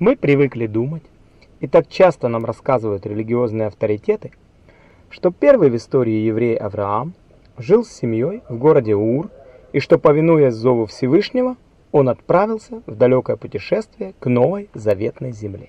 Мы привыкли думать, и так часто нам рассказывают религиозные авторитеты, что первый в истории еврей Авраам жил с семьей в городе Ур, и что, повинуясь зову Всевышнего, он отправился в далекое путешествие к новой заветной земле.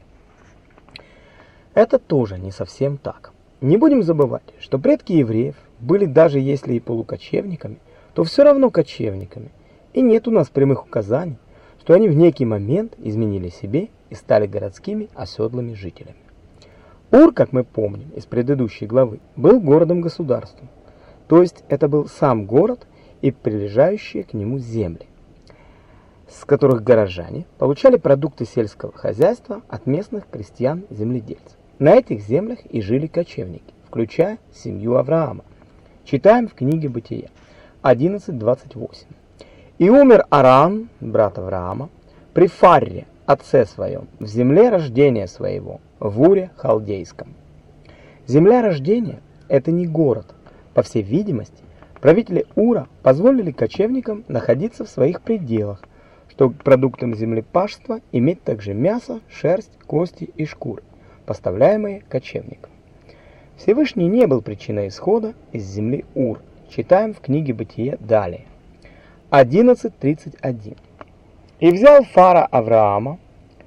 Это тоже не совсем так. Не будем забывать, что предки евреев были даже если и полукочевниками, то все равно кочевниками, и нет у нас прямых указаний, что они в некий момент изменили себе и стали городскими оседлыми жителями. Ур, как мы помним из предыдущей главы, был городом-государством, то есть это был сам город и прилежащие к нему земли, с которых горожане получали продукты сельского хозяйства от местных крестьян-земледельцев. На этих землях и жили кочевники, включая семью Авраама. Читаем в книге Бытия 11.28. «И умер Арам, брат Авраама, при Фарре, отце своем, в земле рождения своего, в Уре Халдейском. Земля рождения – это не город. По всей видимости, правители Ура позволили кочевникам находиться в своих пределах, чтобы продуктом землепашества иметь также мясо, шерсть, кости и шкуры, поставляемые кочевникам. Всевышний не был причиной исхода из земли Ур. Читаем в книге Бытие далее. 11.31 и взял Фара Авраама,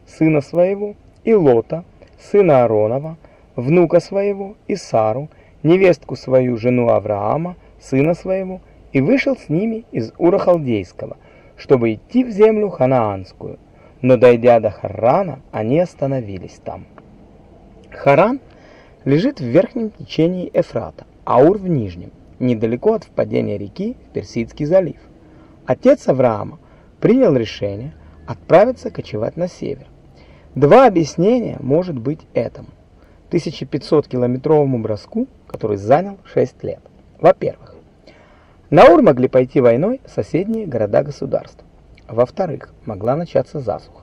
сына своего, и Лота, сына Ааронова, внука своего, и Сару, невестку свою, жену Авраама, сына своего, и вышел с ними из Ура Халдейского, чтобы идти в землю ханаанскую. Но дойдя до Харрана, они остановились там. Харан лежит в верхнем течении Эфрата, а Ур в нижнем, недалеко от впадения реки в Персидский залив. Отец Авраама принял решение отправиться кочевать на север. Два объяснения может быть этому. 1500-километровому броску, который занял 6 лет. Во-первых, на Ур могли пойти войной соседние города-государства. Во-вторых, могла начаться засуха.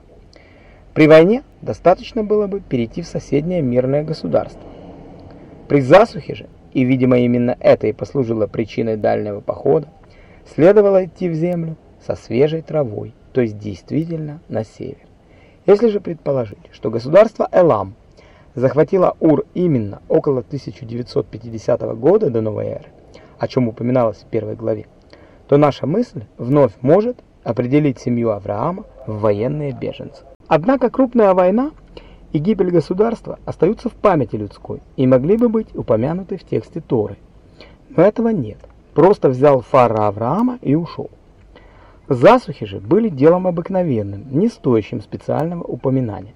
При войне достаточно было бы перейти в соседнее мирное государство. При засухе же, и, видимо, именно это и послужило причиной дальнего похода, следовало идти в землю, со свежей травой, то есть действительно на север. Если же предположить, что государство Элам захватило Ур именно около 1950 года до новой эры, о чем упоминалось в первой главе, то наша мысль вновь может определить семью Авраама в военные беженцы. Однако крупная война и гибель государства остаются в памяти людской и могли бы быть упомянуты в тексте Торы. Но этого нет. Просто взял фара Авраама и ушел. Засухи же были делом обыкновенным, не стоящим специального упоминания,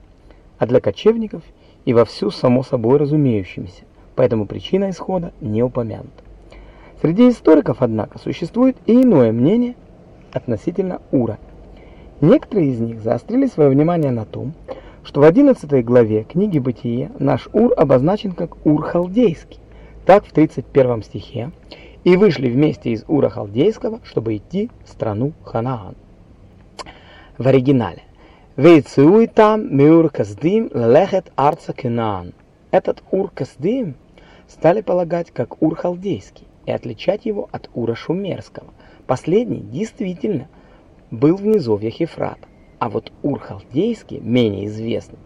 а для кочевников и вовсю само собой разумеющимся, поэтому причина исхода не упомянута. Среди историков, однако, существует и иное мнение относительно Ура. Некоторые из них заострили свое внимание на том, что в 11 главе книги Бытие наш Ур обозначен как Ур Халдейский. Так в 31 стихе и вышли вместе из Ура Халдейского, чтобы идти в страну Ханаан. В оригинале. Вейцуй там мюр каздим лехет арца Кенаан. Этот Ур Каздим стали полагать как Ур Халдейский и отличать его от Ура Шумерского. Последний действительно был в низовьях Ефрата, а вот Ур Халдейский, менее известный,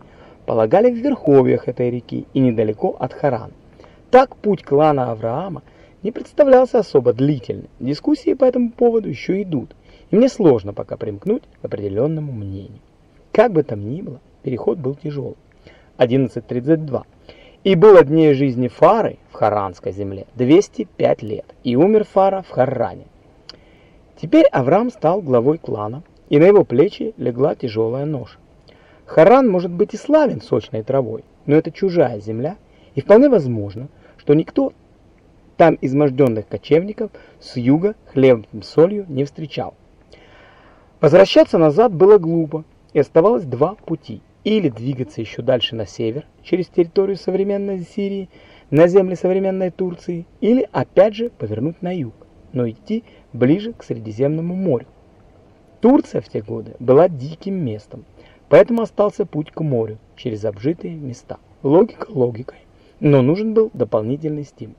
полагали в верховьях этой реки и недалеко от Харана. Так путь клана Авраама не представлялся особо длительным. Дискуссии по этому поводу еще идут, и мне сложно пока примкнуть к определенному мнению. Как бы там ни было, переход был тяжелый. 11.32. И было дней жизни Фары в Харанской земле 205 лет, и умер Фара в Харране. Теперь Авраам стал главой клана, и на его плечи легла тяжелая ноша. Харан может быть и славен сочной травой, но это чужая земля, и вполне возможно, что никто там изможденных кочевников с юга хлебом и солью не встречал. Возвращаться назад было глупо, и оставалось два пути. Или двигаться еще дальше на север, через территорию современной Сирии, на земли современной Турции, или опять же повернуть на юг, но идти ближе к Средиземному морю. Турция в те годы была диким местом, поэтому остался путь к морю через обжитые места. Логика логикой, но нужен был дополнительный стимул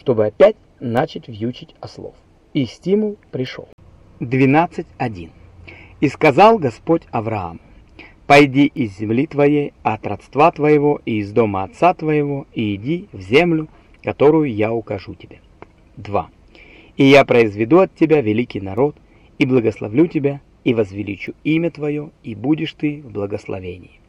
чтобы опять начать вьючить ослов. И стимул пришел. 12.1. «И сказал Господь Авраам, «Пойди из земли твоей, от родства твоего и из дома отца твоего, и иди в землю, которую я укажу тебе». 2. «И я произведу от тебя великий народ, и благословлю тебя, и возвеличу имя твое, и будешь ты в благословении».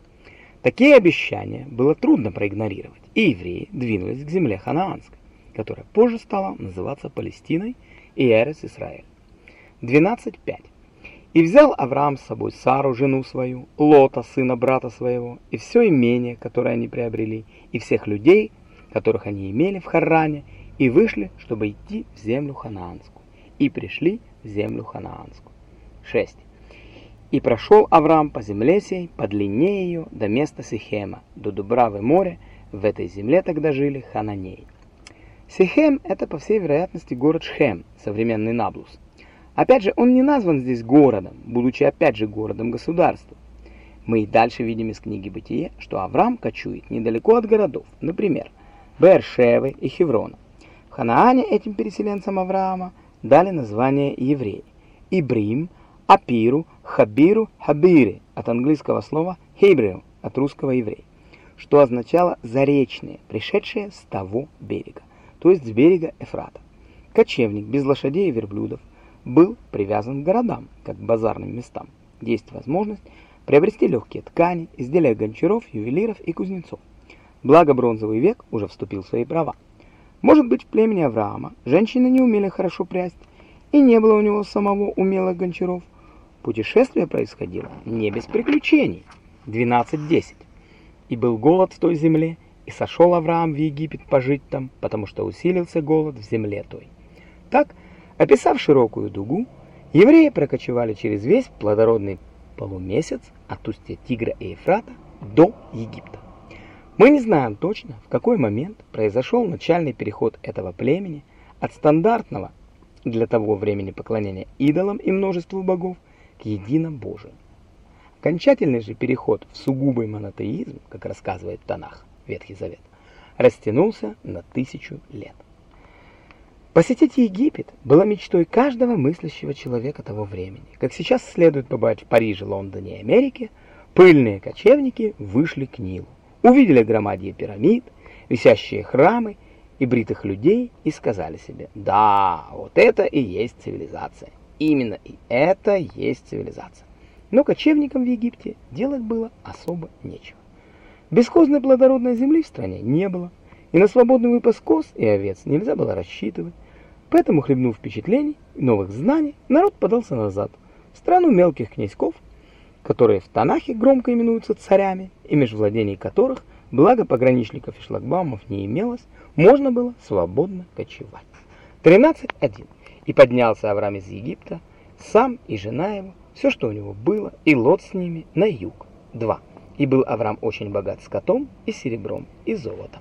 Такие обещания было трудно проигнорировать, и евреи двинулись к земле ханаанской, которая позже стала называться Палестиной и Эрес Израиль. 12.5. И взял Авраам с собой Сару, жену свою, Лота, сына брата своего, и все имение, которое они приобрели, и всех людей, которых они имели в Харране, и вышли, чтобы идти в землю ханаанскую, и пришли в землю ханаанскую. 6. И прошел Авраам по земле сей, по длине ее, до места Сихема, до Дубравы моря, в этой земле тогда жили хананеи. Сихем – это, по всей вероятности, город Шхем, современный Наблус. Опять же, он не назван здесь городом, будучи опять же городом-государством. Мы и дальше видим из книги Бытие, что Авраам кочует недалеко от городов, например, Бершевы и Хеврона. В Ханаане этим переселенцам Авраама дали название евреи. Ибрим, Апиру, Хабиру, Хабири от английского слова Hebrew, от русского еврей, что означало «заречные», пришедшие с того берега, то есть с берега Эфрата. Кочевник без лошадей и верблюдов, был привязан к городам, как к базарным местам, есть возможность приобрести легкие ткани, изделия гончаров, ювелиров и кузнецов. Благо бронзовый век уже вступил в свои права. Может быть, в племени Авраама женщины не умели хорошо прясть, и не было у него самого умелых гончаров. Путешествие происходило не без приключений. 12.10. И был голод в той земле, и сошел Авраам в Египет пожить там, потому что усилился голод в земле той. Так, Описав широкую дугу, евреи прокочевали через весь плодородный полумесяц от устья Тигра и Ефрата до Египта. Мы не знаем точно, в какой момент произошел начальный переход этого племени от стандартного для того времени поклонения идолам и множеству богов к единобожию. Окончательный же переход в сугубый монотеизм, как рассказывает Танах, Ветхий Завет, растянулся на тысячу лет. Посетить Египет было мечтой каждого мыслящего человека того времени. Как сейчас следует побывать в Париже, Лондоне и Америке, пыльные кочевники вышли к Нилу, увидели громадье пирамид, висящие храмы и бритых людей и сказали себе, да, вот это и есть цивилизация. Именно и это есть цивилизация. Но кочевникам в Египте делать было особо нечего. Бесхозной плодородной земли в стране не было, и на свободный выпас коз и овец нельзя было рассчитывать. Поэтому, хлебнув впечатлений и новых знаний, народ подался назад, в страну мелких князьков, которые в Танахе громко именуются царями, и меж владений которых, благо пограничников и шлагбаумов не имелось, можно было свободно кочевать. 13.1. И поднялся Авраам из Египта, сам и жена его, все, что у него было, и лот с ними на юг. 2. И был Авраам очень богат скотом и серебром и золотом.